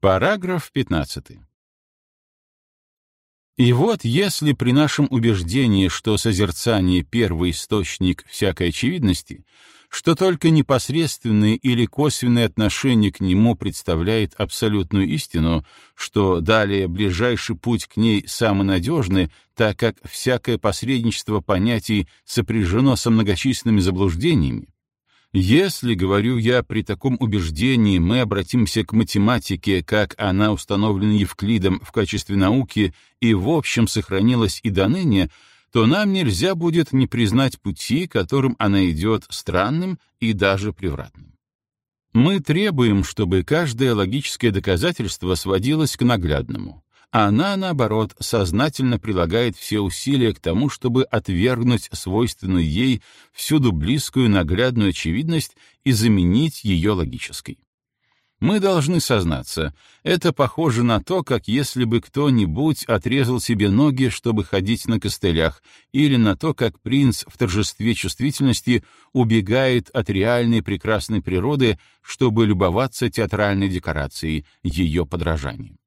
Параграф 15. И вот если при нашем убеждении, что созерцание — первый источник всякой очевидности, что только непосредственное или косвенное отношение к нему представляет абсолютную истину, что далее ближайший путь к ней самый надежный, так как всякое посредничество понятий сопряжено со многочисленными заблуждениями, если, говорю я, при таком убеждении мы обратимся к математике, как она установлена Евклидом в качестве науки и в общем сохранилась и до ныне, то нам нельзя будет не признать пути, которым она идет, странным и даже превратным. Мы требуем, чтобы каждое логическое доказательство сводилось к наглядному, она, наоборот, сознательно прилагает все усилия к тому, чтобы отвергнуть свойственную ей всюду близкую наглядную очевидность и заменить ее логической. Мы должны сознаться, это похоже на то, как если бы кто-нибудь отрезал себе ноги, чтобы ходить на костылях, или на то, как принц в торжестве чувствительности убегает от реальной прекрасной природы, чтобы любоваться театральной декорацией, ее подражанием.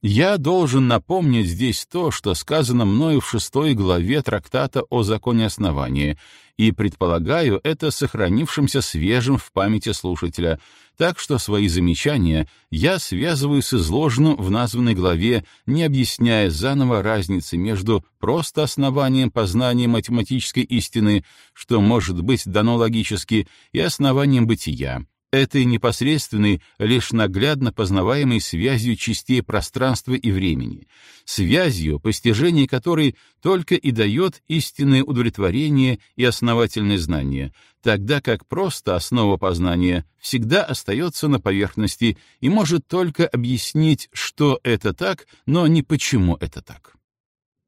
Я должен напомнить здесь то, что сказано мною в шестой главе трактата о законе основания, и предполагаю это сохранившимся свежим в памяти слушателя, так что свои замечания я связываю с изложенным в названной главе, не объясняя заново разницы между просто основанием познания математической истины, что может быть дано логически, и основанием бытия, этой непосредственной, лишь наглядно познаваемой связью частей пространства и времени, связью, постижение которой только и дает истинное удовлетворение и основательное знание, тогда как просто основа познания всегда остается на поверхности и может только объяснить, что это так, но не почему это так.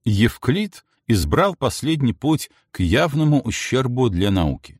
Евклид избрал последний путь к явному ущербу для науки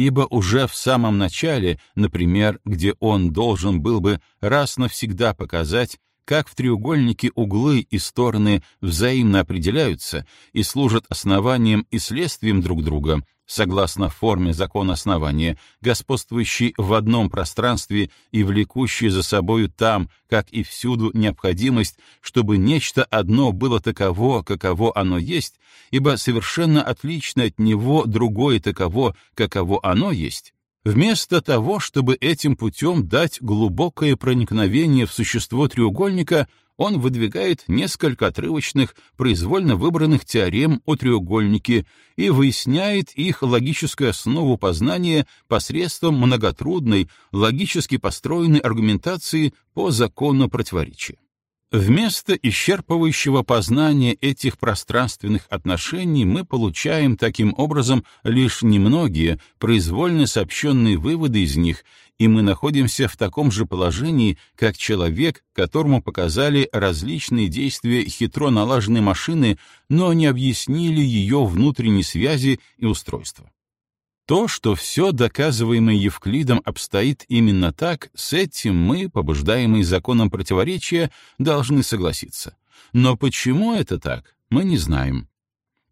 ибо уже в самом начале, например, где он должен был бы раз навсегда показать, как в треугольнике углы и стороны взаимно определяются и служат основанием и следствием друг друга, согласно форме закона основания, господствующий в одном пространстве и влекущий за собою там, как и всюду, необходимость, чтобы нечто одно было таково, каково оно есть, ибо совершенно отлично от него другое таково, каково оно есть, Вместо того, чтобы этим путем дать глубокое проникновение в существо треугольника, он выдвигает несколько отрывочных, произвольно выбранных теорем о треугольнике и выясняет их логическую основу познания посредством многотрудной, логически построенной аргументации по закону противоречия. Вместо исчерпывающего познания этих пространственных отношений мы получаем таким образом лишь немногие, произвольно сообщенные выводы из них, и мы находимся в таком же положении, как человек, которому показали различные действия хитро налаженной машины, но не объяснили ее внутренней связи и устройства. То, что все доказываемое Евклидом обстоит именно так, с этим мы, побуждаемые законом противоречия, должны согласиться. Но почему это так, мы не знаем.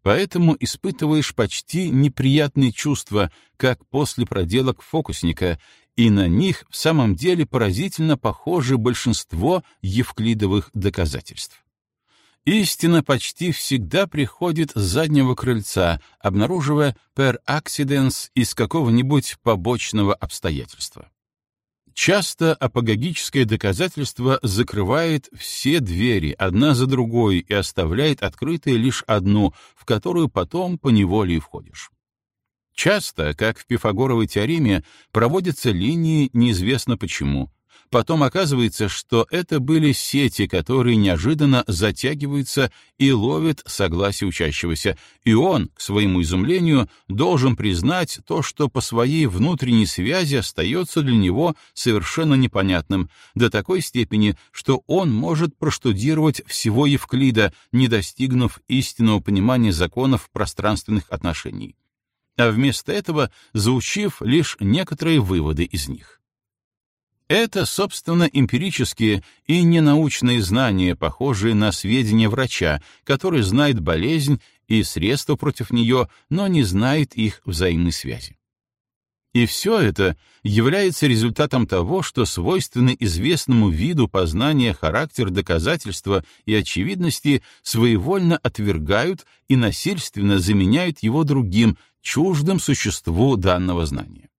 Поэтому испытываешь почти неприятные чувства, как после проделок фокусника, и на них в самом деле поразительно похоже большинство евклидовых доказательств. Истина почти всегда приходит с заднего крыльца, обнаруживая per accidens из какого-нибудь побочного обстоятельства. Часто апогогическое доказательство закрывает все двери одна за другой и оставляет открытой лишь одну, в которую потом поневоле и входишь. Часто, как в Пифагоровой теореме, проводятся линии неизвестно почему, Потом оказывается, что это были сети, которые неожиданно затягиваются и ловят согласие учащегося, и он, к своему изумлению, должен признать то, что по своей внутренней связи остается для него совершенно непонятным, до такой степени, что он может проштудировать всего Евклида, не достигнув истинного понимания законов пространственных отношений а вместо этого заучив лишь некоторые выводы из них. Это, собственно, эмпирические и ненаучные знания, похожие на сведения врача, который знает болезнь и средства против нее, но не знает их взаимной связи. И все это является результатом того, что свойственный известному виду познания характер доказательства и очевидности своевольно отвергают и насильственно заменяют его другим, чуждым существу данного знания.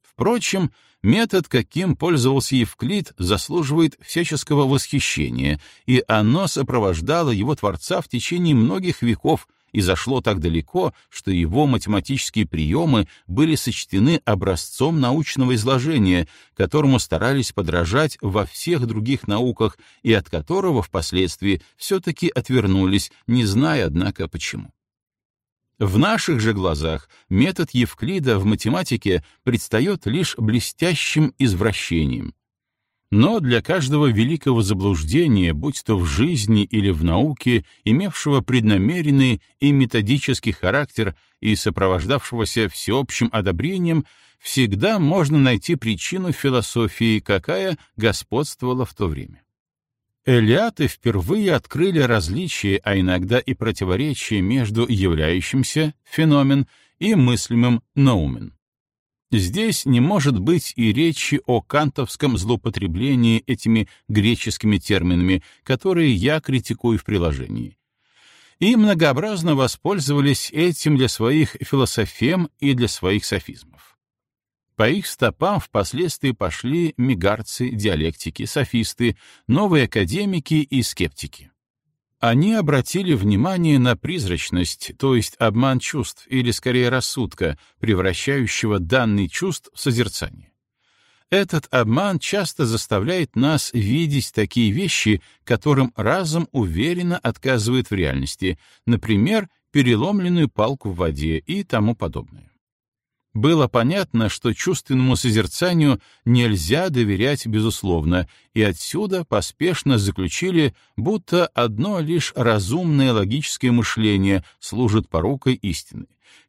Впрочем, метод, каким пользовался Евклид, заслуживает всяческого восхищения, и оно сопровождало его творца в течение многих веков — и зашло так далеко, что его математические приемы были сочтены образцом научного изложения, которому старались подражать во всех других науках и от которого впоследствии все-таки отвернулись, не зная, однако, почему. В наших же глазах метод Евклида в математике предстает лишь блестящим извращением, но для каждого великого заблуждения, будь то в жизни или в науке, имевшего преднамеренный и методический характер и сопровождавшегося всеобщим одобрением, всегда можно найти причину философии, какая господствовала в то время. Элиаты впервые открыли различия, а иногда и противоречия между являющимся феномен и мыслимым наумен. Здесь не может быть и речи о кантовском злоупотреблении этими греческими терминами, которые я критикую в приложении. И многообразно воспользовались этим для своих философем и для своих софизмов. По их стопам впоследствии пошли мигарцы, диалектики, софисты, новые академики и скептики. Они обратили внимание на призрачность, то есть обман чувств, или скорее рассудка, превращающего данный чувств в созерцание. Этот обман часто заставляет нас видеть такие вещи, которым разум уверенно отказывает в реальности, например, переломленную палку в воде и тому подобное. Было понятно, что чувственному созерцанию нельзя доверять безусловно, и отсюда поспешно заключили, будто одно лишь разумное логическое мышление служит порукой истины,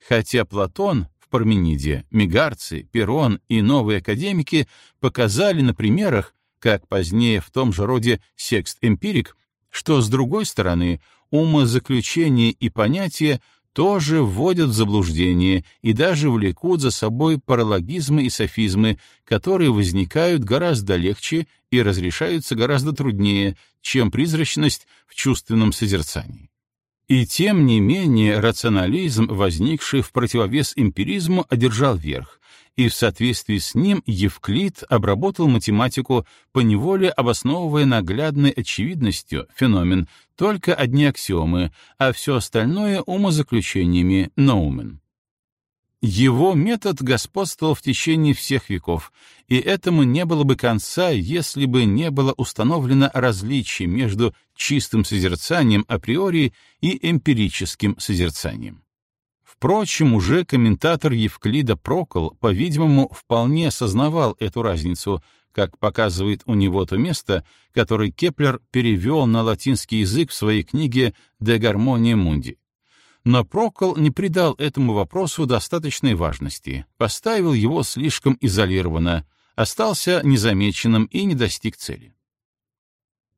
хотя Платон в Пармениде, Мегарцы, Перрон и новые академики показали на примерах, как позднее в том же роде секст-эмпирик, что, с другой стороны, умозаключение и понятия тоже вводят в заблуждение и даже влекут за собой паралогизмы и софизмы, которые возникают гораздо легче и разрешаются гораздо труднее, чем призрачность в чувственном созерцании. И тем не менее рационализм, возникший в противовес эмпиризму, одержал верх, и в соответствии с ним Евклид обработал математику, поневоле обосновывая наглядной очевидностью феномен только одни аксиомы, а все остальное — умозаключениями Ноумен. Его метод господствовал в течение всех веков, и этому не было бы конца, если бы не было установлено различие между чистым созерцанием априори и эмпирическим созерцанием. Впрочем, уже комментатор Евклида Прокл, по-видимому, вполне осознавал эту разницу, как показывает у него то место, которое Кеплер перевел на латинский язык в своей книге «De Harmonia Mundi». Но Прокл не придал этому вопросу достаточной важности, поставил его слишком изолированно, остался незамеченным и не достиг цели.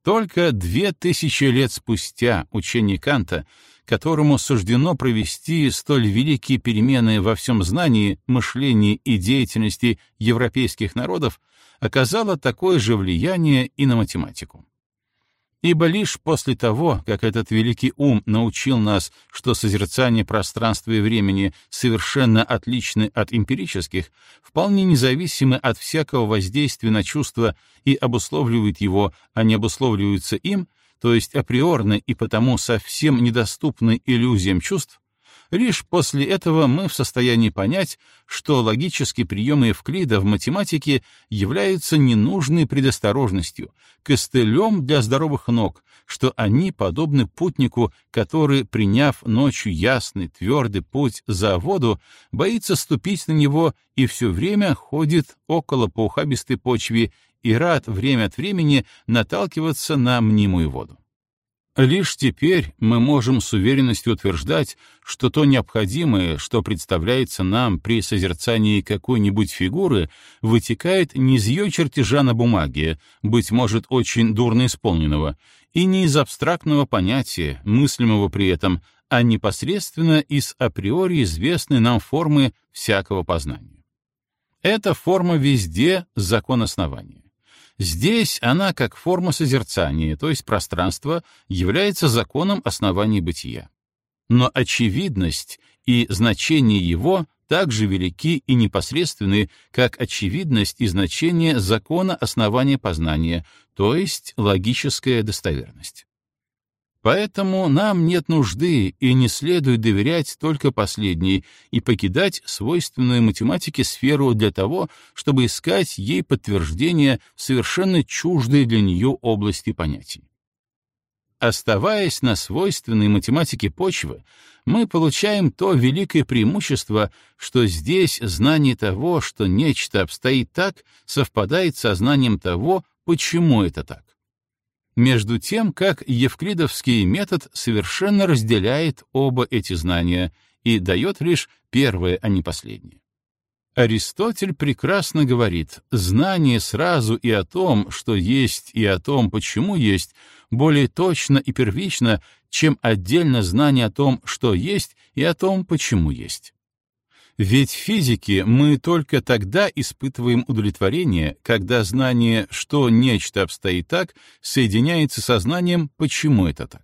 Только две тысячи лет спустя учение Канта, которому суждено провести столь великие перемены во всем знании, мышлении и деятельности европейских народов, оказало такое же влияние и на математику. Ибо лишь после того, как этот великий ум научил нас, что созерцание пространства и времени совершенно отличны от эмпирических, вполне независимы от всякого воздействия на чувства и обусловливают его, а не обусловливаются им, то есть априорны и потому совсем недоступны иллюзиям чувств, Лишь после этого мы в состоянии понять, что логические приемы Евклида в математике являются ненужной предосторожностью, костылем для здоровых ног, что они подобны путнику, который, приняв ночью ясный, твердый путь за воду, боится ступить на него и все время ходит около по ухабистой почве и рад время от времени наталкиваться на мнимую воду. Лишь теперь мы можем с уверенностью утверждать, что то необходимое, что представляется нам при созерцании какой-нибудь фигуры, вытекает не из ее чертежа на бумаге, быть может, очень дурно исполненного, и не из абстрактного понятия, мыслимого при этом, а непосредственно из априори известной нам формы всякого познания. Эта форма везде закон основания. Здесь она, как форма созерцания, то есть пространство, является законом основания бытия. Но очевидность и значение его так же велики и непосредственны, как очевидность и значение закона основания познания, то есть логическая достоверность. Поэтому нам нет нужды и не следует доверять только последней и покидать свойственную математике сферу для того, чтобы искать ей подтверждение в совершенно чуждой для нее области понятий. Оставаясь на свойственной математике почвы, мы получаем то великое преимущество, что здесь знание того, что нечто обстоит так, совпадает со знанием того, почему это так между тем как евклидовский метод совершенно разделяет оба эти знания и дает лишь первое, а не последнее. Аристотель прекрасно говорит, знание сразу и о том, что есть, и о том, почему есть, более точно и первично, чем отдельно знание о том, что есть, и о том, почему есть. Ведь в физике мы только тогда испытываем удовлетворение, когда знание, что нечто обстоит так, соединяется со знанием, почему это так.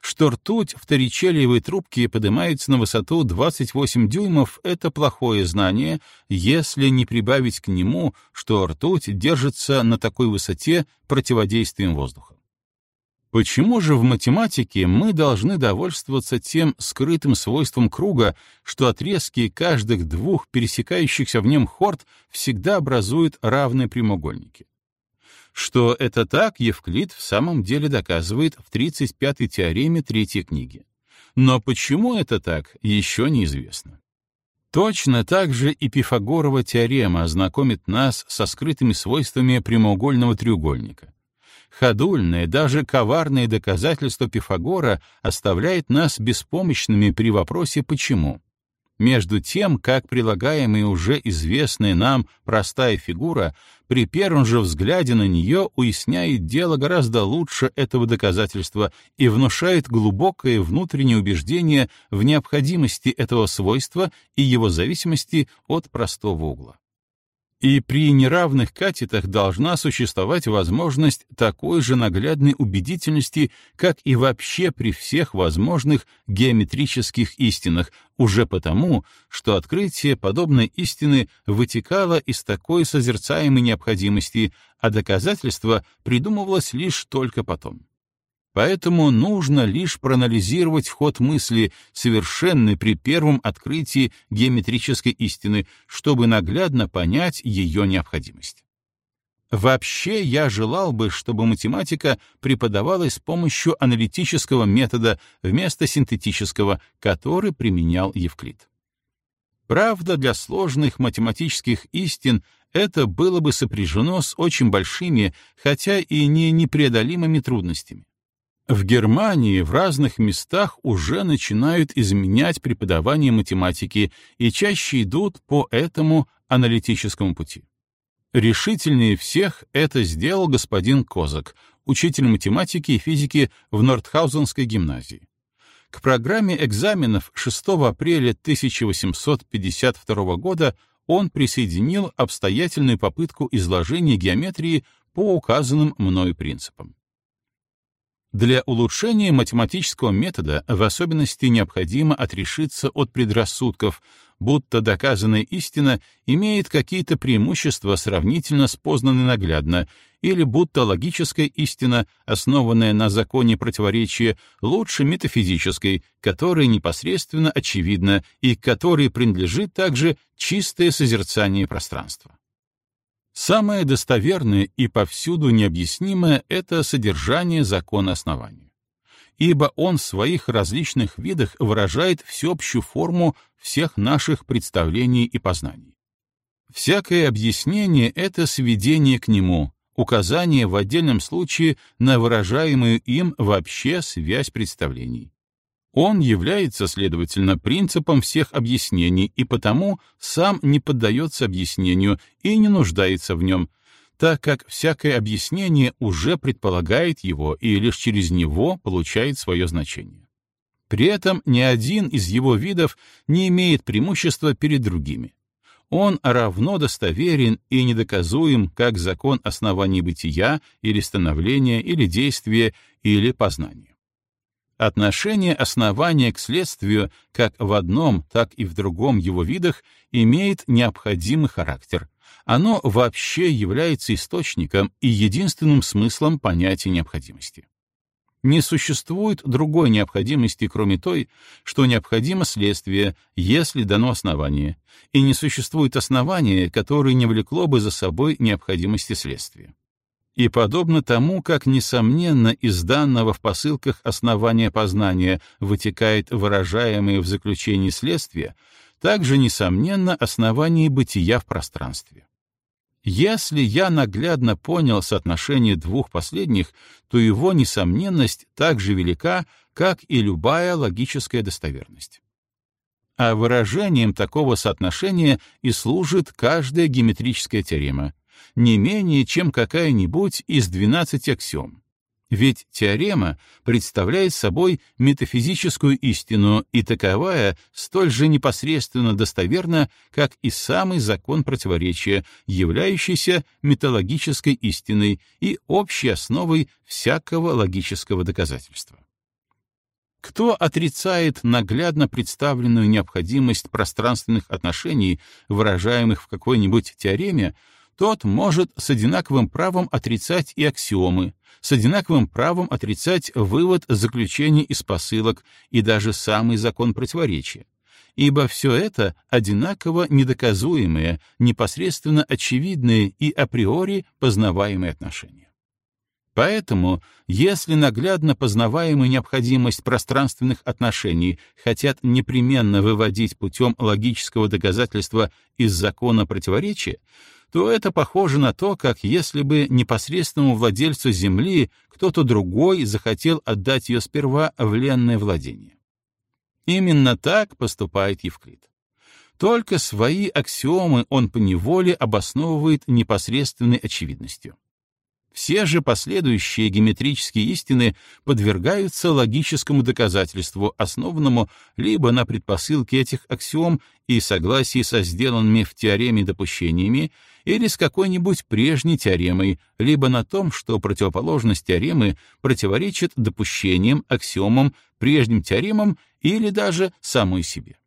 Что ртуть в торричелиевой трубке поднимается на высоту 28 дюймов — это плохое знание, если не прибавить к нему, что ртуть держится на такой высоте противодействием воздуха. Почему же в математике мы должны довольствоваться тем скрытым свойством круга, что отрезки каждых двух пересекающихся в нем хорд всегда образуют равные прямоугольники? Что это так, Евклид в самом деле доказывает в 35-й теореме третьей книги. Но почему это так, еще неизвестно. Точно так же и Пифагорова теорема знакомит нас со скрытыми свойствами прямоугольного треугольника. Ходульное, даже коварное доказательство Пифагора оставляет нас беспомощными при вопросе «почему?». Между тем, как прилагаемая уже известная нам простая фигура, при первом же взгляде на нее уясняет дело гораздо лучше этого доказательства и внушает глубокое внутреннее убеждение в необходимости этого свойства и его зависимости от простого угла. И при неравных катетах должна существовать возможность такой же наглядной убедительности, как и вообще при всех возможных геометрических истинах, уже потому, что открытие подобной истины вытекало из такой созерцаемой необходимости, а доказательство придумывалось лишь только потом. Поэтому нужно лишь проанализировать ход мысли, совершенный при первом открытии геометрической истины, чтобы наглядно понять ее необходимость. Вообще, я желал бы, чтобы математика преподавалась с помощью аналитического метода вместо синтетического, который применял Евклид. Правда, для сложных математических истин это было бы сопряжено с очень большими, хотя и не непреодолимыми трудностями. В Германии в разных местах уже начинают изменять преподавание математики и чаще идут по этому аналитическому пути. Решительнее всех это сделал господин Козак, учитель математики и физики в Нортхаузенской гимназии. К программе экзаменов 6 апреля 1852 года он присоединил обстоятельную попытку изложения геометрии по указанным мною принципам. Для улучшения математического метода в особенности необходимо отрешиться от предрассудков, будто доказанная истина имеет какие-то преимущества сравнительно с познанной наглядно, или будто логическая истина, основанная на законе противоречия, лучше метафизической, которая непосредственно очевидна и которой принадлежит также чистое созерцание пространства. Самое достоверное и повсюду необъяснимое — это содержание закона основания. Ибо он в своих различных видах выражает всеобщую форму всех наших представлений и познаний. Всякое объяснение — это сведение к нему, указание в отдельном случае на выражаемую им вообще связь представлений. Он является, следовательно, принципом всех объяснений и потому сам не поддается объяснению и не нуждается в нем, так как всякое объяснение уже предполагает его и лишь через него получает свое значение. При этом ни один из его видов не имеет преимущества перед другими. он равно достоверен и недоказуем, как закон оснований бытия или становления или действия или познания. Отношение основания к следствию как в одном, так и в другом его видах имеет необходимый характер. Оно вообще является источником и единственным смыслом понятия необходимости. Не существует другой необходимости, кроме той, что необходимо следствие, если дано основание, и не существует основания, которое не влекло бы за собой необходимости следствия. И подобно тому, как, несомненно, из данного в посылках основания познания вытекает выражаемое в заключении следствия, также, несомненно, основание бытия в пространстве. Если я наглядно понял соотношение двух последних, то его несомненность так же велика, как и любая логическая достоверность. А выражением такого соотношения и служит каждая геометрическая теорема, не менее, чем какая-нибудь из 12 аксиом. Ведь теорема представляет собой метафизическую истину, и таковая столь же непосредственно достоверна, как и самый закон противоречия, являющийся металлогической истиной и общей основой всякого логического доказательства. Кто отрицает наглядно представленную необходимость пространственных отношений, выражаемых в какой-нибудь теореме, тот может с одинаковым правом отрицать и аксиомы, с одинаковым правом отрицать вывод заключений из посылок и даже самый закон противоречия, ибо все это одинаково недоказуемые, непосредственно очевидные и априори познаваемые отношения. Поэтому, если наглядно познаваемую необходимость пространственных отношений хотят непременно выводить путем логического доказательства из закона противоречия, то это похоже на то, как если бы непосредственному владельцу земли кто-то другой захотел отдать ее сперва в ленное владение. Именно так поступает Евклид. Только свои аксиомы он поневоле обосновывает непосредственной очевидностью. Все же последующие геометрические истины подвергаются логическому доказательству, основанному либо на предпосылке этих аксиом и согласии со сделанными в теореме допущениями, или с какой-нибудь прежней теоремой, либо на том, что противоположность теоремы противоречит допущениям, аксиомам, прежним теоремам или даже самой себе.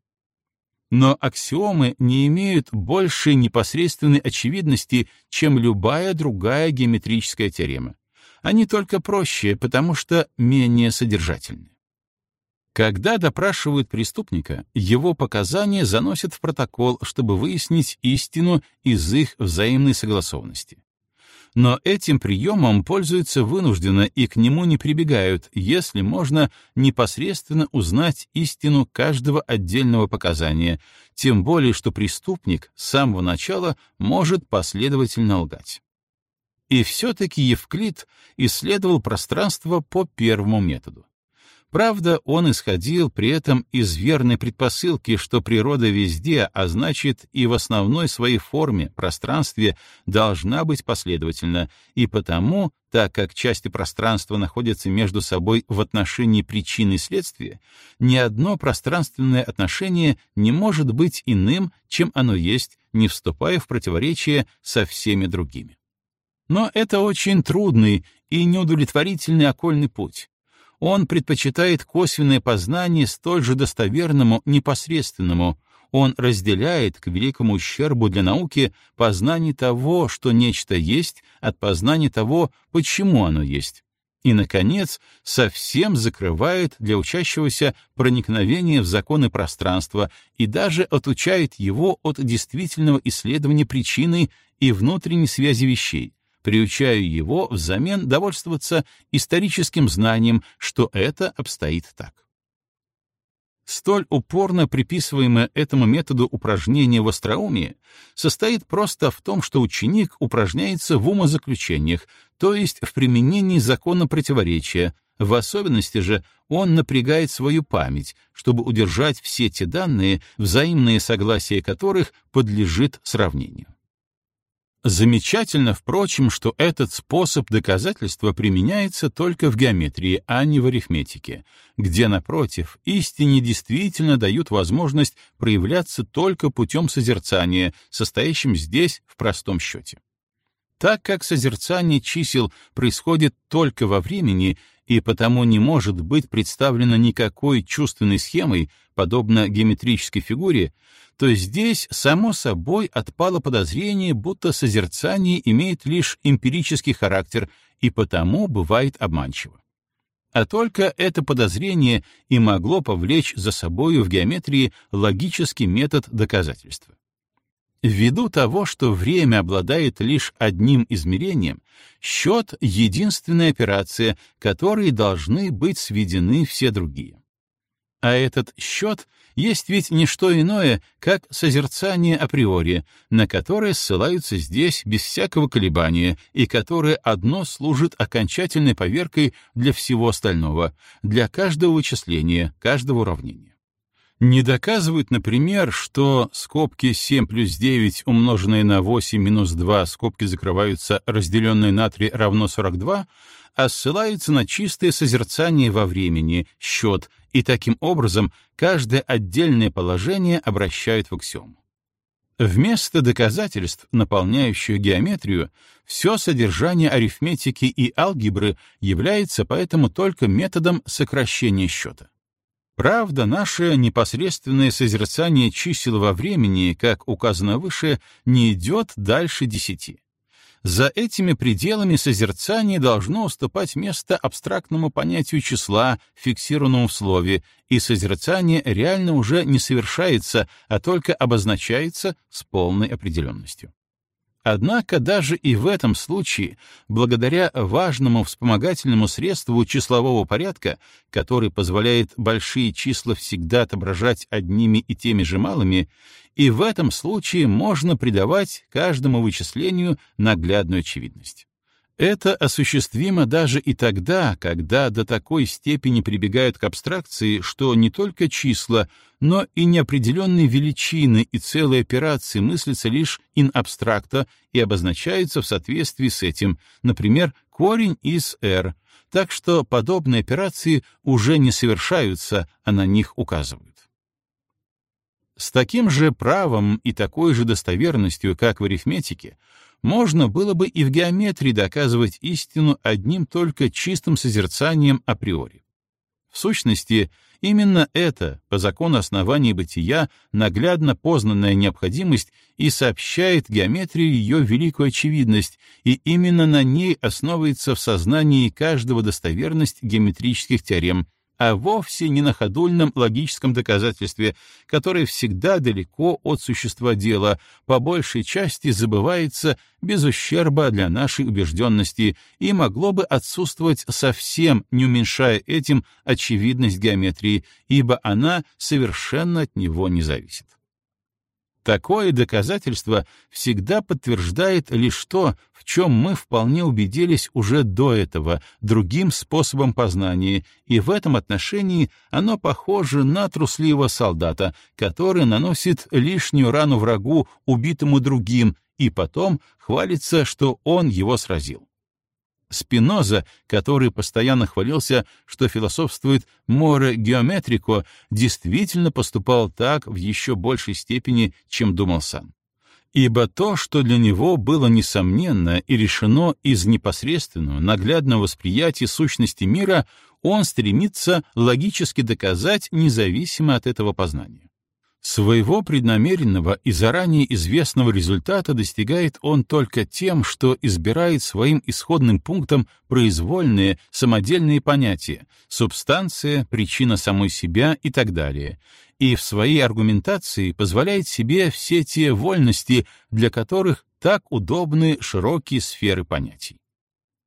Но аксиомы не имеют большей непосредственной очевидности, чем любая другая геометрическая теорема. Они только проще, потому что менее содержательны. Когда допрашивают преступника, его показания заносят в протокол, чтобы выяснить истину из их взаимной согласованности но этим приемом пользуются вынужденно и к нему не прибегают, если можно непосредственно узнать истину каждого отдельного показания, тем более что преступник с самого начала может последовательно лгать. И все-таки Евклид исследовал пространство по первому методу. Правда, он исходил при этом из верной предпосылки, что природа везде, а значит и в основной своей форме, пространстве, должна быть последовательна, и потому, так как части пространства находятся между собой в отношении причины и следствия, ни одно пространственное отношение не может быть иным, чем оно есть, не вступая в противоречие со всеми другими. Но это очень трудный и неудовлетворительный окольный путь, он предпочитает косвенное познание столь же достоверному, непосредственному. Он разделяет, к великому ущербу для науки, познание того, что нечто есть, от познания того, почему оно есть. И, наконец, совсем закрывает для учащегося проникновение в законы пространства и даже отучает его от действительного исследования причины и внутренней связи вещей, приучаю его взамен довольствоваться историческим знанием, что это обстоит так. Столь упорно приписываемое этому методу упражнение в остроумии состоит просто в том, что ученик упражняется в умозаключениях, то есть в применении закона противоречия, в особенности же он напрягает свою память, чтобы удержать все те данные, взаимное согласие которых подлежит сравнению. Замечательно, впрочем, что этот способ доказательства применяется только в геометрии, а не в арифметике, где, напротив, истине действительно дают возможность проявляться только путем созерцания, состоящим здесь в простом счете. Так как созерцание чисел происходит только во времени и потому не может быть представлено никакой чувственной схемой, подобно геометрической фигуре, то здесь, само собой, отпало подозрение, будто созерцание имеет лишь эмпирический характер и потому бывает обманчиво. А только это подозрение и могло повлечь за собою в геометрии логический метод доказательства. Ввиду того, что время обладает лишь одним измерением, счет — единственная операция, которой должны быть сведены все другие. А этот счет есть ведь не что иное, как созерцание априори, на которое ссылаются здесь без всякого колебания и которое одно служит окончательной поверкой для всего остального, для каждого вычисления, каждого уравнения не доказывают, например, что скобки 7 плюс 9 умноженные на 8 минус 2 скобки закрываются, разделенные на 3 равно 42, а ссылаются на чистое созерцание во времени, счет, и таким образом каждое отдельное положение обращают в аксиому. Вместо доказательств, наполняющих геометрию, все содержание арифметики и алгебры является поэтому только методом сокращения счета. Правда, наше непосредственное созерцание чисел во времени, как указано выше, не идет дальше десяти. За этими пределами созерцание должно уступать место абстрактному понятию числа, фиксированному в слове, и созерцание реально уже не совершается, а только обозначается с полной определенностью. Однако даже и в этом случае, благодаря важному вспомогательному средству числового порядка, который позволяет большие числа всегда отображать одними и теми же малыми, и в этом случае можно придавать каждому вычислению наглядную очевидность. Это осуществимо даже и тогда, когда до такой степени прибегают к абстракции, что не только числа, но и неопределенные величины и целые операции мыслятся лишь ин абстракта и обозначаются в соответствии с этим, например, корень из r, так что подобные операции уже не совершаются, а на них указывают. С таким же правом и такой же достоверностью, как в арифметике, можно было бы и в геометрии доказывать истину одним только чистым созерцанием априори. В сущности, именно это, по закону основания бытия, наглядно познанная необходимость и сообщает геометрии ее великую очевидность, и именно на ней основывается в сознании каждого достоверность геометрических теорем — а вовсе не на ходульном логическом доказательстве, которое всегда далеко от существа дела, по большей части забывается без ущерба для нашей убежденности и могло бы отсутствовать совсем, не уменьшая этим очевидность геометрии, ибо она совершенно от него не зависит. Такое доказательство всегда подтверждает лишь то, в чем мы вполне убедились уже до этого, другим способом познания, и в этом отношении оно похоже на трусливого солдата, который наносит лишнюю рану врагу, убитому другим, и потом хвалится, что он его сразил. Спиноза, который постоянно хвалился, что философствует море геометрико, действительно поступал так в еще большей степени, чем думал сам. Ибо то, что для него было несомненно и решено из непосредственного, наглядного восприятия сущности мира, он стремится логически доказать независимо от этого познания. Своего преднамеренного и заранее известного результата достигает он только тем, что избирает своим исходным пунктом произвольные, самодельные понятия, субстанция, причина самой себя и так далее, и в своей аргументации позволяет себе все те вольности, для которых так удобны широкие сферы понятий.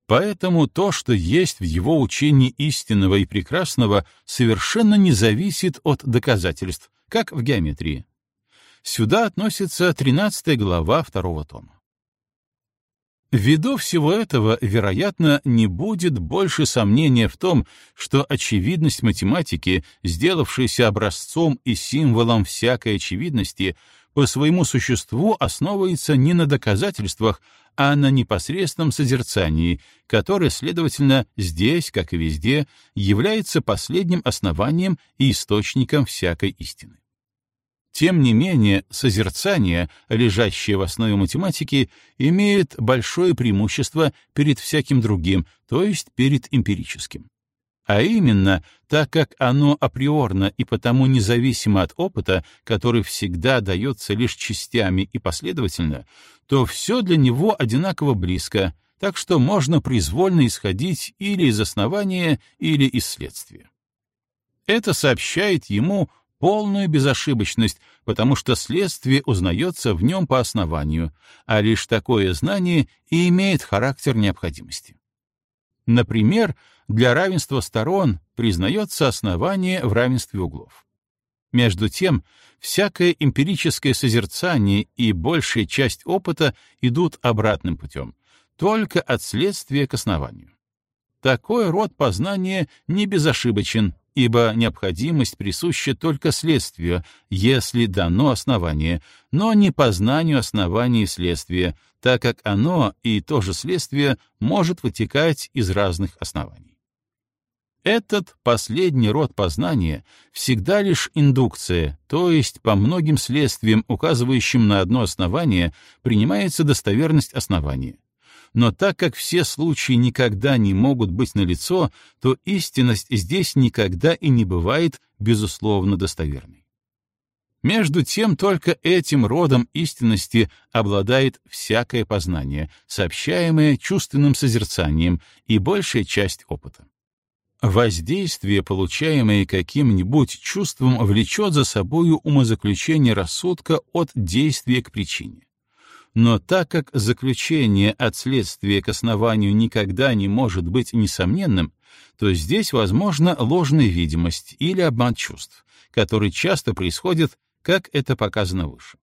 Поэтому то, что есть в его учении истинного и прекрасного, совершенно не зависит от доказательств, как в геометрии. Сюда относится 13 глава второго тома. Ввиду всего этого, вероятно, не будет больше сомнения в том, что очевидность математики, сделавшаяся образцом и символом всякой очевидности, по своему существу основывается не на доказательствах, а на непосредственном созерцании, которое, следовательно, здесь, как и везде, является последним основанием и источником всякой истины. Тем не менее, созерцание, лежащее в основе математики, имеет большое преимущество перед всяким другим, то есть перед эмпирическим. А именно, так как оно априорно и потому независимо от опыта, который всегда дается лишь частями и последовательно, то все для него одинаково близко, так что можно произвольно исходить или из основания, или из следствия. Это сообщает ему полную безошибочность, потому что следствие узнается в нем по основанию, а лишь такое знание и имеет характер необходимости. Например, для равенства сторон признается основание в равенстве углов. Между тем, всякое эмпирическое созерцание и большая часть опыта идут обратным путем, только от следствия к основанию. Такой род познания не безошибочен, ибо необходимость присуща только следствию, если дано основание, но не познанию основания следствия, так как оно и то же следствие может вытекать из разных оснований. Этот последний род познания всегда лишь индукция, то есть по многим следствиям, указывающим на одно основание, принимается достоверность основания но так как все случаи никогда не могут быть налицо, то истинность здесь никогда и не бывает безусловно достоверной. Между тем, только этим родом истинности обладает всякое познание, сообщаемое чувственным созерцанием и большая часть опыта. Воздействие, получаемое каким-нибудь чувством, влечет за собою умозаключение рассудка от действия к причине. Но так как заключение от следствия к основанию никогда не может быть несомненным, то здесь возможна ложная видимость или обман чувств, который часто происходит, как это показано выше.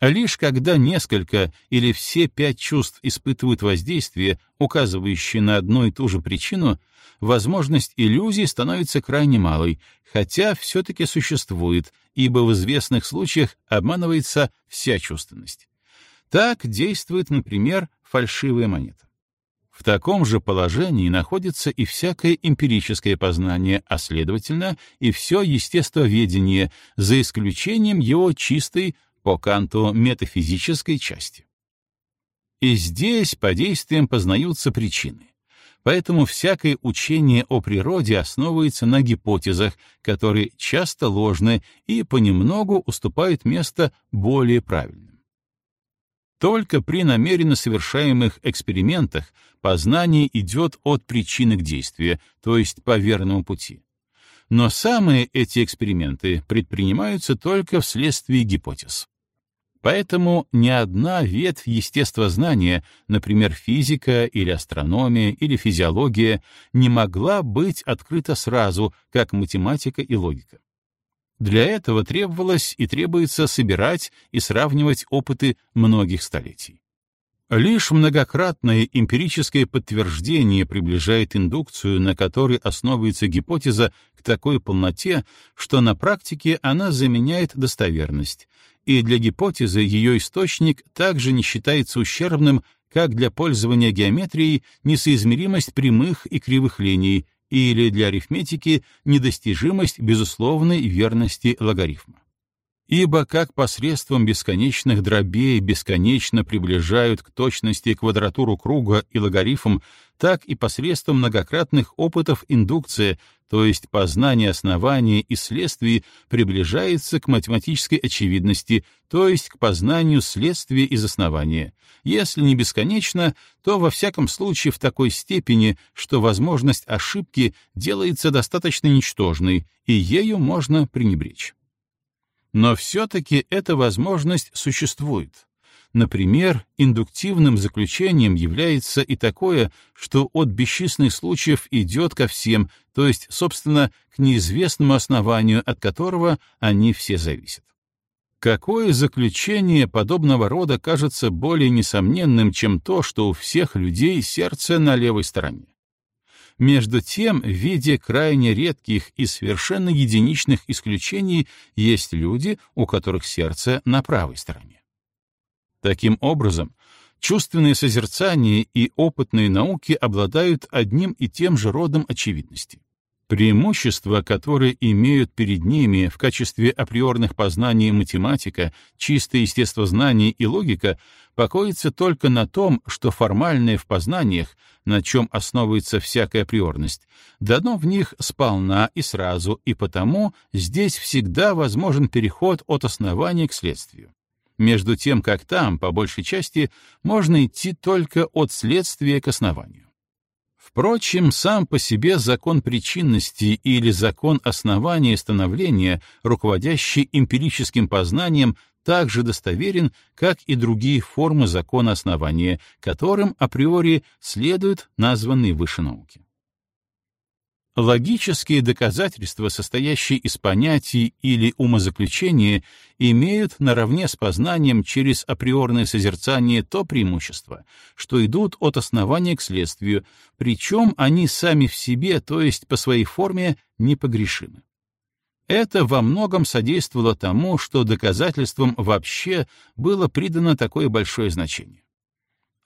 Лишь когда несколько или все пять чувств испытывают воздействие, указывающее на одну и ту же причину, возможность иллюзии становится крайне малой, хотя все-таки существует, ибо в известных случаях обманывается вся чувственность. Так действует, например, фальшивая монета. В таком же положении находится и всякое эмпирическое познание, а следовательно и все естествоведение, за исключением его чистой, по Канту, метафизической части. И здесь по действиям познаются причины. Поэтому всякое учение о природе основывается на гипотезах, которые часто ложны и понемногу уступают место более правильным. Только при намеренно совершаемых экспериментах познание идет от причины к действию, то есть по верному пути. Но самые эти эксперименты предпринимаются только вследствие гипотез. Поэтому ни одна ветвь естествознания, например, физика или астрономия или физиология, не могла быть открыта сразу, как математика и логика. Для этого требовалось и требуется собирать и сравнивать опыты многих столетий. Лишь многократное эмпирическое подтверждение приближает индукцию, на которой основывается гипотеза, к такой полноте, что на практике она заменяет достоверность, и для гипотезы ее источник также не считается ущербным, как для пользования геометрией несоизмеримость прямых и кривых линий, или для арифметики недостижимость безусловной верности логарифма. Ибо как посредством бесконечных дробей бесконечно приближают к точности квадратуру круга и логарифм, так и посредством многократных опытов индукция, то есть познание основания и следствий, приближается к математической очевидности, то есть к познанию следствия из основания. Если не бесконечно, то во всяком случае в такой степени, что возможность ошибки делается достаточно ничтожной, и ею можно пренебречь. Но все-таки эта возможность существует. Например, индуктивным заключением является и такое, что от бесчисленных случаев идет ко всем, то есть, собственно, к неизвестному основанию, от которого они все зависят. Какое заключение подобного рода кажется более несомненным, чем то, что у всех людей сердце на левой стороне? Между тем, в виде крайне редких и совершенно единичных исключений есть люди, у которых сердце на правой стороне. Таким образом, чувственные созерцания и опытные науки обладают одним и тем же родом очевидности. Преимущества, которые имеют перед ними в качестве априорных познаний математика, чистое естествознание и логика, покоится только на том, что формальное в познаниях, на чем основывается всякая априорность, дано в них сполна и сразу, и потому здесь всегда возможен переход от основания к следствию. Между тем, как там, по большей части, можно идти только от следствия к основанию. Впрочем, сам по себе закон причинности или закон основания становления, руководящий эмпирическим познанием, также достоверен, как и другие формы закона основания, которым априори следуют названные выше науки. Логические доказательства, состоящие из понятий или умозаключения, имеют наравне с познанием через априорное созерцание то преимущество, что идут от основания к следствию, причем они сами в себе, то есть по своей форме, непогрешимы. Это во многом содействовало тому, что доказательствам вообще было придано такое большое значение.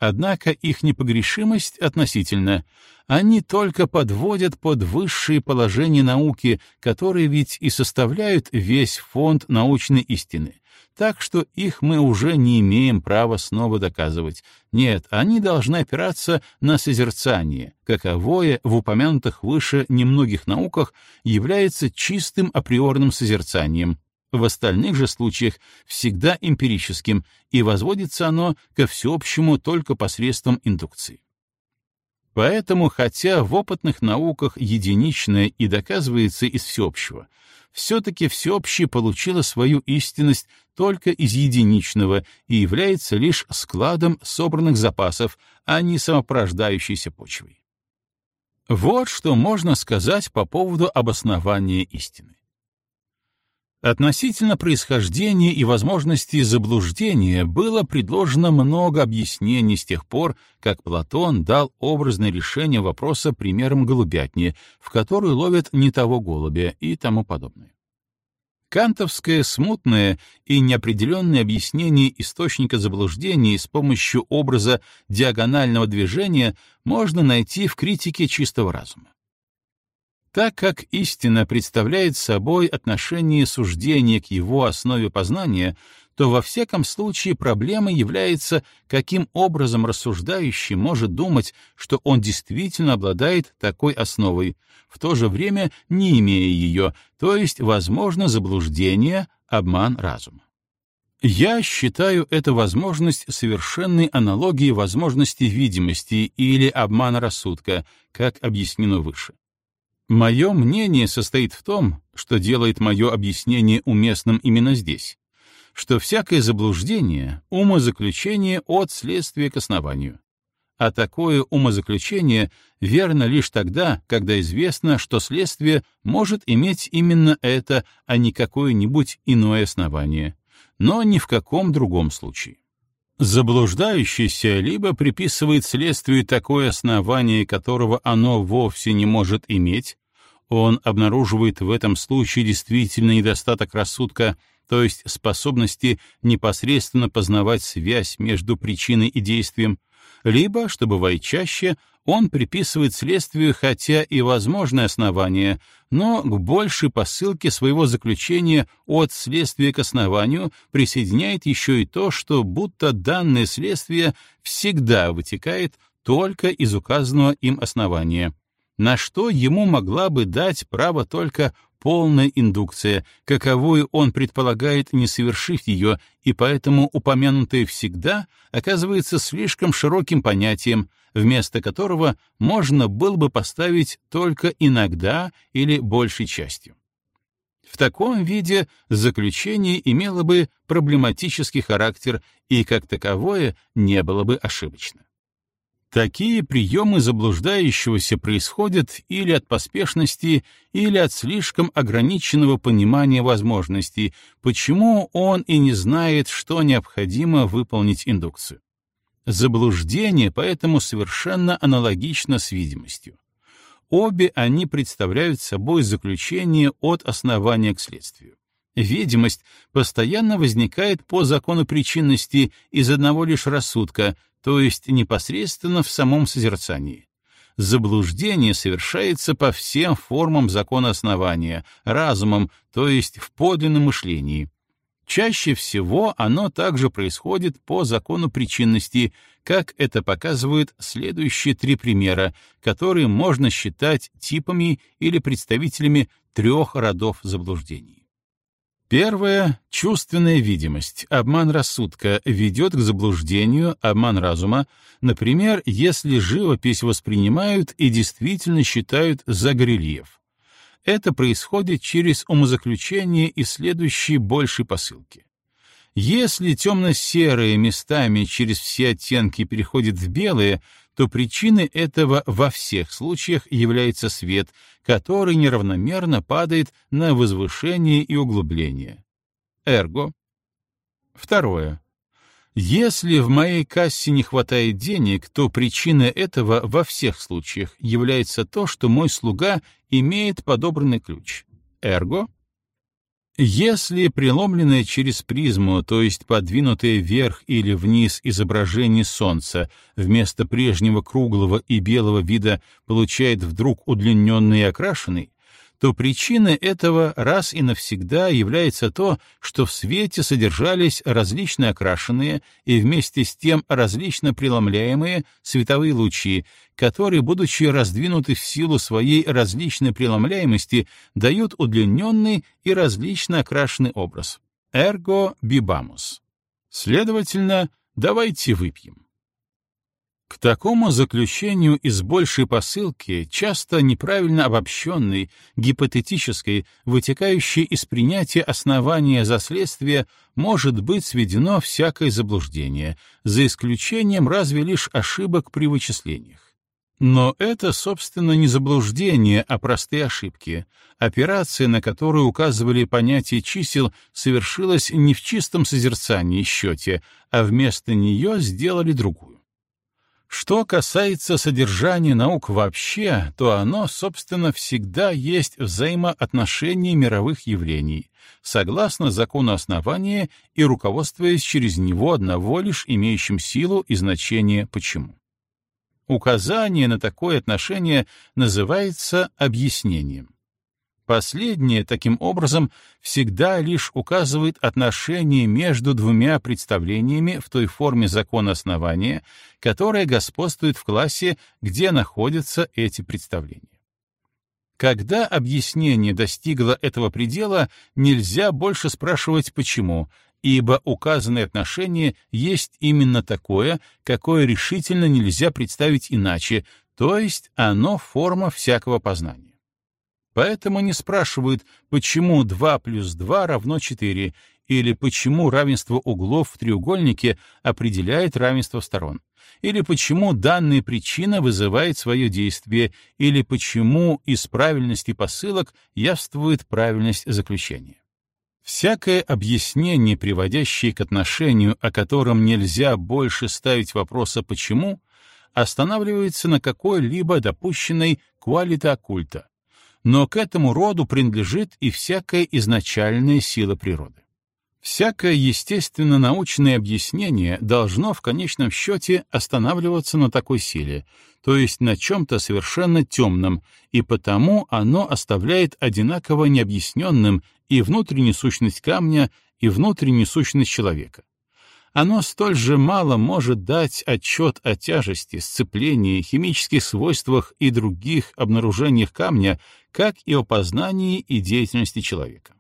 Однако их непогрешимость относительно. Они только подводят под высшие положения науки, которые ведь и составляют весь фонд научной истины. Так что их мы уже не имеем права снова доказывать. Нет, они должны опираться на созерцание, каковое в упомянутых выше немногих науках является чистым априорным созерцанием, в остальных же случаях всегда эмпирическим, и возводится оно ко всеобщему только посредством индукции. Поэтому, хотя в опытных науках единичное и доказывается из всеобщего, все-таки всеобщее получило свою истинность только из единичного и является лишь складом собранных запасов, а не самопорождающейся почвой. Вот что можно сказать по поводу обоснования истины. Относительно происхождения и возможности заблуждения было предложено много объяснений с тех пор, как Платон дал образное решение вопроса примером голубятни, в которую ловят не того голубя и тому подобное. Кантовское смутное и неопределенное объяснение источника заблуждений с помощью образа диагонального движения можно найти в критике чистого разума. Так как истина представляет собой отношение суждения к его основе познания, то во всяком случае проблемой является, каким образом рассуждающий может думать, что он действительно обладает такой основой, в то же время не имея ее, то есть, возможно, заблуждение, обман разума. Я считаю эту возможность совершенной аналогией возможности видимости или обмана рассудка, как объяснено выше. Мое мнение состоит в том, что делает мое объяснение уместным именно здесь, что всякое заблуждение — умозаключение от следствия к основанию. А такое умозаключение верно лишь тогда, когда известно, что следствие может иметь именно это, а не какое-нибудь иное основание, но ни в каком другом случае. Заблуждающийся либо приписывает следствию такое основание, которого оно вовсе не может иметь, он обнаруживает в этом случае действительно недостаток рассудка, то есть способности непосредственно познавать связь между причиной и действием, либо, что бывает чаще, он приписывает следствию хотя и возможное основание, но к большей посылке своего заключения от следствия к основанию присоединяет еще и то, что будто данное следствие всегда вытекает только из указанного им основания, на что ему могла бы дать право только полная индукция, каковую он предполагает, не совершив ее, и поэтому упомянутое «всегда» оказывается слишком широким понятием, вместо которого можно было бы поставить только «иногда» или «большей частью». В таком виде заключение имело бы проблематический характер и, как таковое, не было бы ошибочно. Такие приемы заблуждающегося происходят или от поспешности, или от слишком ограниченного понимания возможностей, почему он и не знает, что необходимо выполнить индукцию. Заблуждение поэтому совершенно аналогично с видимостью. Обе они представляют собой заключение от основания к следствию. Видимость постоянно возникает по закону причинности из одного лишь рассудка, то есть непосредственно в самом созерцании. Заблуждение совершается по всем формам закона основания, разумом, то есть в подлинном мышлении. Чаще всего оно также происходит по закону причинности, как это показывают следующие три примера, которые можно считать типами или представителями трех родов заблуждений. Первое — чувственная видимость, обман рассудка, ведет к заблуждению, обман разума, например, если живопись воспринимают и действительно считают за горельеф. Это происходит через умозаключение и следующие большей посылки. Если темно-серые местами через все оттенки переходят в белые, то причиной этого во всех случаях является свет, который неравномерно падает на возвышение и углубление. Эрго. Второе. Если в моей кассе не хватает денег, то причина этого во всех случаях является то, что мой слуга имеет подобранный ключ. Эрго. Если преломленное через призму, то есть подвинутое вверх или вниз изображение Солнца вместо прежнего круглого и белого вида получает вдруг удлиненный и окрашенный, то причиной этого раз и навсегда является то, что в свете содержались различно окрашенные и вместе с тем различно преломляемые световые лучи, которые, будучи раздвинуты в силу своей различной преломляемости, дают удлиненный и различно окрашенный образ. Ergo bibamus. Следовательно, давайте выпьем. К такому заключению из большей посылки, часто неправильно обобщенной, гипотетической, вытекающей из принятия основания за следствие, может быть сведено всякое заблуждение, за исключением разве лишь ошибок при вычислениях. Но это, собственно, не заблуждение, а простые ошибки. Операция, на которую указывали понятие чисел, совершилась не в чистом созерцании счете, а вместо нее сделали другую. Что касается содержания наук вообще, то оно, собственно, всегда есть взаимоотношение мировых явлений, согласно закону основания и руководствуясь через него одного лишь имеющим силу и значение «почему». Указание на такое отношение называется объяснением. Последнее, таким образом, всегда лишь указывает отношение между двумя представлениями в той форме закона основания, которая господствует в классе, где находятся эти представления. Когда объяснение достигло этого предела, нельзя больше спрашивать «почему», ибо указанное отношение есть именно такое, какое решительно нельзя представить иначе, то есть оно форма всякого познания. Поэтому не спрашивают, почему 2 плюс 2 равно 4, или почему равенство углов в треугольнике определяет равенство сторон, или почему данная причина вызывает свое действие, или почему из правильности посылок явствует правильность заключения. Всякое объяснение, приводящее к отношению, о котором нельзя больше ставить вопроса «почему», останавливается на какой-либо допущенной квалита оккульта, но к этому роду принадлежит и всякая изначальная сила природы. Всякое естественно-научное объяснение должно в конечном счете останавливаться на такой силе, то есть на чем-то совершенно темном, и потому оно оставляет одинаково необъясненным и внутреннюю сущность камня, и внутреннюю сущность человека оно столь же мало может дать отчет о тяжести, сцеплении, химических свойствах и других обнаружениях камня, как и о познании и деятельности человека.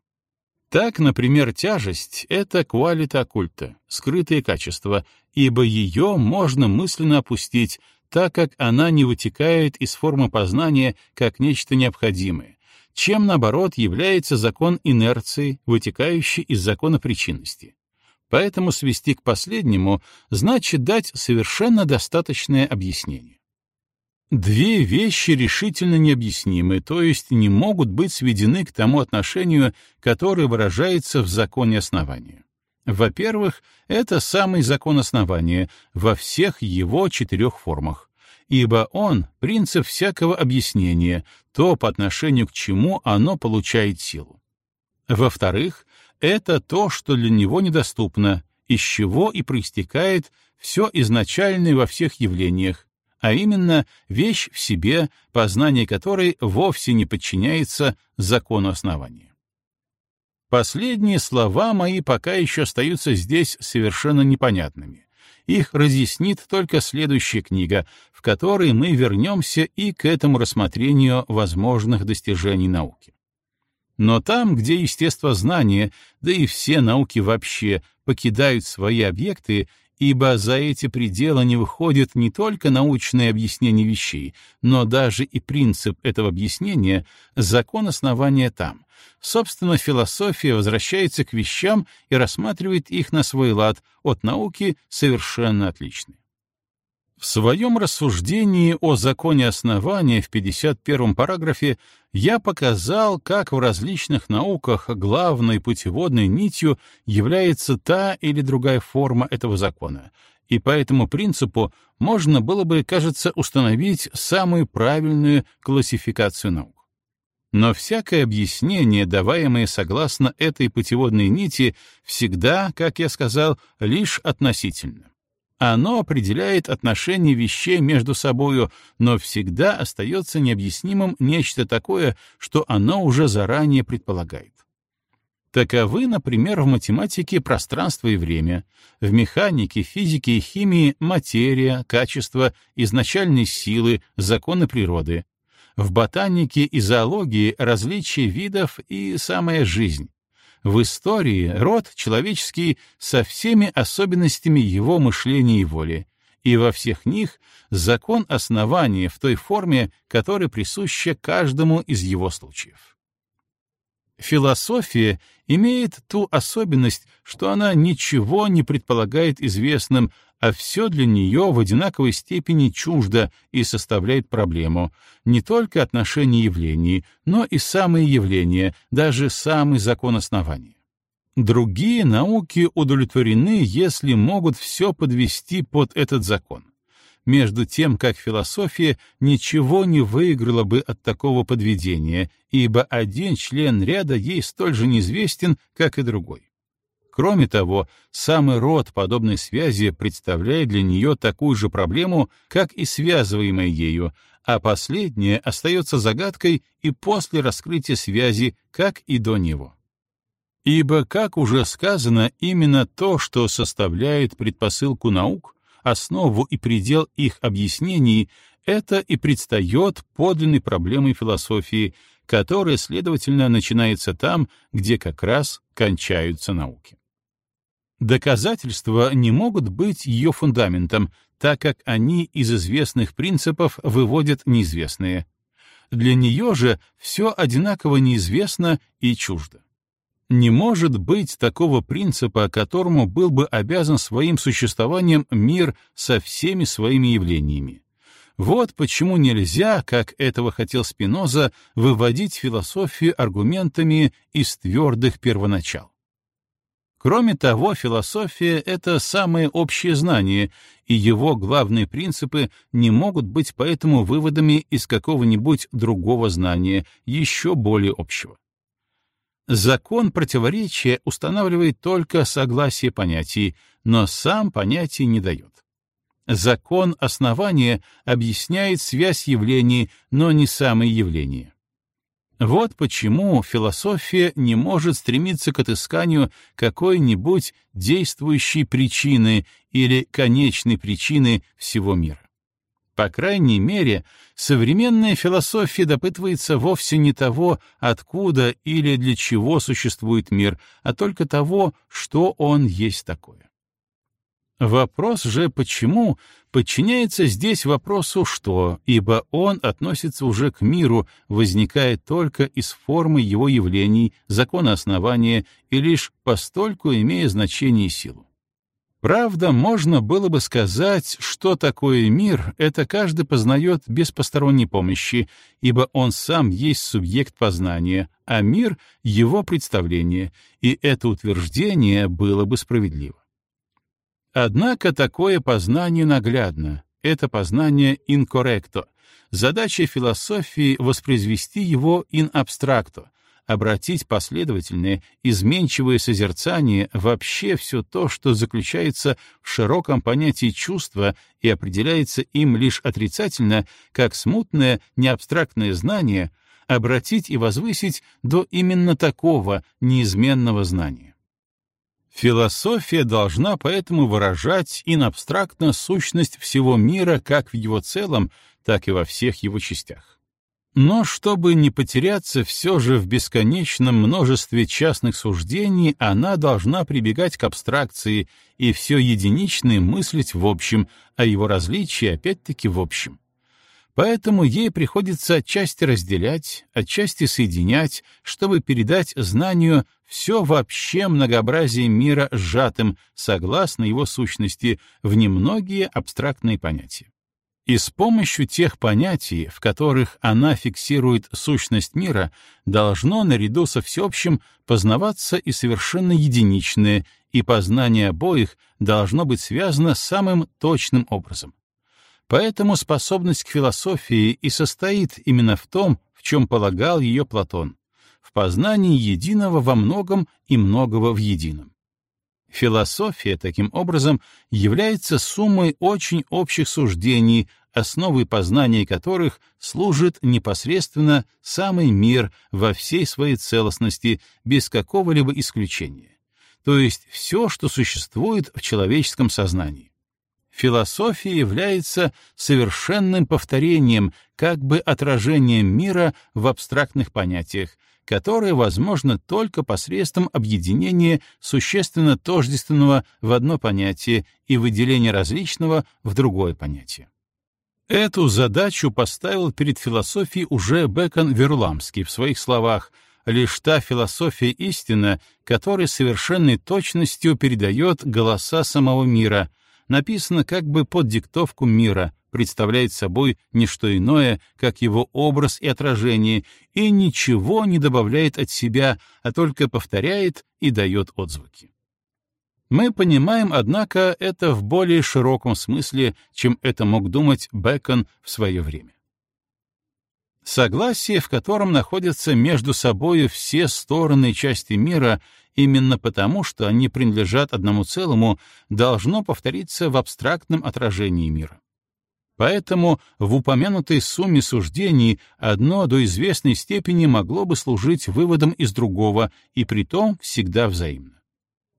Так, например, тяжесть — это квалита оккульта, скрытое качество, ибо ее можно мысленно опустить, так как она не вытекает из формы познания как нечто необходимое, чем, наоборот, является закон инерции, вытекающий из закона причинности. Поэтому свести к последнему значит дать совершенно достаточное объяснение. Две вещи решительно необъяснимы, то есть не могут быть сведены к тому отношению, которое выражается в законе основания. Во-первых, это самый закон основания во всех его четырех формах, ибо он — принцип всякого объяснения, то, по отношению к чему оно получает силу. Во-вторых, это то, что для него недоступно, из чего и проистекает все изначальное во всех явлениях, а именно вещь в себе, познание которой вовсе не подчиняется закону основания. Последние слова мои пока еще остаются здесь совершенно непонятными. Их разъяснит только следующая книга, в которой мы вернемся и к этому рассмотрению возможных достижений науки. Но там, где естествознание, да и все науки вообще, покидают свои объекты, ибо за эти пределы не выходит не только научное объяснение вещей, но даже и принцип этого объяснения, закон основания там. Собственно, философия возвращается к вещам и рассматривает их на свой лад, от науки совершенно отличный. В своем рассуждении о законе основания в 51 параграфе я показал, как в различных науках главной путеводной нитью является та или другая форма этого закона, и по этому принципу можно было бы, кажется, установить самую правильную классификацию наук. Но всякое объяснение, даваемое согласно этой путеводной нити, всегда, как я сказал, лишь относительно. Оно определяет отношения вещей между собою, но всегда остается необъяснимым нечто такое, что оно уже заранее предполагает. Таковы, например, в математике пространство и время, в механике, физике и химии материя, качество, изначальные силы, законы природы, в ботанике и зоологии различия видов и самая жизнь, в истории род человеческий со всеми особенностями его мышления и воли, и во всех них закон основания в той форме, которая присуща каждому из его случаев. Философия имеет ту особенность, что она ничего не предполагает известным, а все для нее в одинаковой степени чуждо и составляет проблему, не только отношение явлений, но и самые явления, даже самый закон основания. Другие науки удовлетворены, если могут все подвести под этот закон. Между тем, как философия ничего не выиграла бы от такого подведения, ибо один член ряда ей столь же неизвестен, как и другой. Кроме того, самый род подобной связи представляет для нее такую же проблему, как и связываемая ею, а последняя остается загадкой и после раскрытия связи, как и до него. Ибо, как уже сказано, именно то, что составляет предпосылку наук, основу и предел их объяснений, это и предстает подлинной проблемой философии, которая, следовательно, начинается там, где как раз кончаются науки. Доказательства не могут быть ее фундаментом, так как они из известных принципов выводят неизвестные. Для нее же все одинаково неизвестно и чуждо. Не может быть такого принципа, которому был бы обязан своим существованием мир со всеми своими явлениями. Вот почему нельзя, как этого хотел Спиноза, выводить философию аргументами из твердых первоначал. Кроме того, философия — это самое общее знание, и его главные принципы не могут быть поэтому выводами из какого-нибудь другого знания, еще более общего. Закон противоречия устанавливает только согласие понятий, но сам понятий не дает. Закон основания объясняет связь явлений, но не самые явления. Вот почему философия не может стремиться к отысканию какой-нибудь действующей причины или конечной причины всего мира. По крайней мере, современная философия допытывается вовсе не того, откуда или для чего существует мир, а только того, что он есть такое. Вопрос же «почему» подчиняется здесь вопросу «что», ибо он относится уже к миру, возникая только из формы его явлений, закона основания и лишь постольку имея значение и силу. Правда, можно было бы сказать, что такое мир, это каждый познает без посторонней помощи, ибо он сам есть субъект познания, а мир — его представление, и это утверждение было бы справедливо. Однако такое познание наглядно, это познание инкорректо. Задача философии — воспроизвести его ин абстракто, обратить последовательное, изменчивое созерцание вообще все то, что заключается в широком понятии чувства и определяется им лишь отрицательно, как смутное, неабстрактное знание, обратить и возвысить до именно такого неизменного знания. Философия должна поэтому выражать инабстрактно сущность всего мира как в его целом, так и во всех его частях. Но чтобы не потеряться все же в бесконечном множестве частных суждений, она должна прибегать к абстракции и все единичное мыслить в общем, а его различия опять-таки в общем. Поэтому ей приходится отчасти разделять, отчасти соединять, чтобы передать знанию все вообще многообразие мира сжатым, согласно его сущности, в немногие абстрактные понятия. И с помощью тех понятий, в которых она фиксирует сущность мира, должно наряду со всеобщим познаваться и совершенно единичное, и познание обоих должно быть связано самым точным образом. Поэтому способность к философии и состоит именно в том, в чем полагал ее Платон, в познании единого во многом и многого в едином. Философия, таким образом, является суммой очень общих суждений, основой познания которых служит непосредственно самый мир во всей своей целостности, без какого-либо исключения, то есть все, что существует в человеческом сознании. Философия является совершенным повторением, как бы отражением мира в абстрактных понятиях, которое возможно только посредством объединения существенно тождественного в одно понятие и выделения различного в другое понятие. Эту задачу поставил перед философией уже Бекон Верламский в своих словах «Лишь та философия истина, которая совершенной точностью передает голоса самого мира», написано как бы под диктовку мира, представляет собой не что иное, как его образ и отражение, и ничего не добавляет от себя, а только повторяет и дает отзвуки. Мы понимаем, однако, это в более широком смысле, чем это мог думать Бэкон в свое время. Согласие, в котором находятся между собой все стороны части мира, именно потому, что они принадлежат одному целому, должно повториться в абстрактном отражении мира. Поэтому в упомянутой сумме суждений одно до известной степени могло бы служить выводом из другого, и притом всегда взаимно.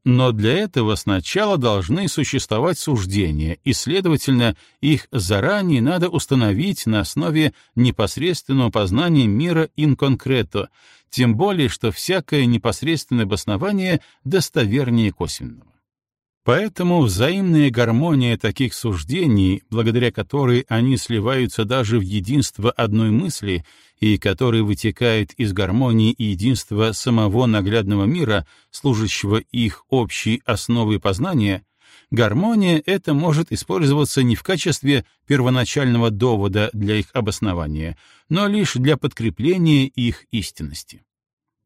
Но для этого сначала должны существовать суждения, и, следовательно, их заранее надо установить на основе непосредственного познания мира concreto, тем более, что всякое непосредственное обоснование достовернее косвенного. Поэтому взаимная гармония таких суждений, благодаря которой они сливаются даже в единство одной мысли и которая вытекает из гармонии и единства самого наглядного мира, служащего их общей основой познания, гармония эта может использоваться не в качестве первоначального довода для их обоснования, но лишь для подкрепления их истинности.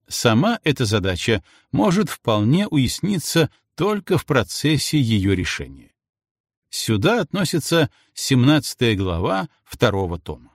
Сама эта задача может вполне уясниться только в процессе ее решения. Сюда относится 17 глава второго тома.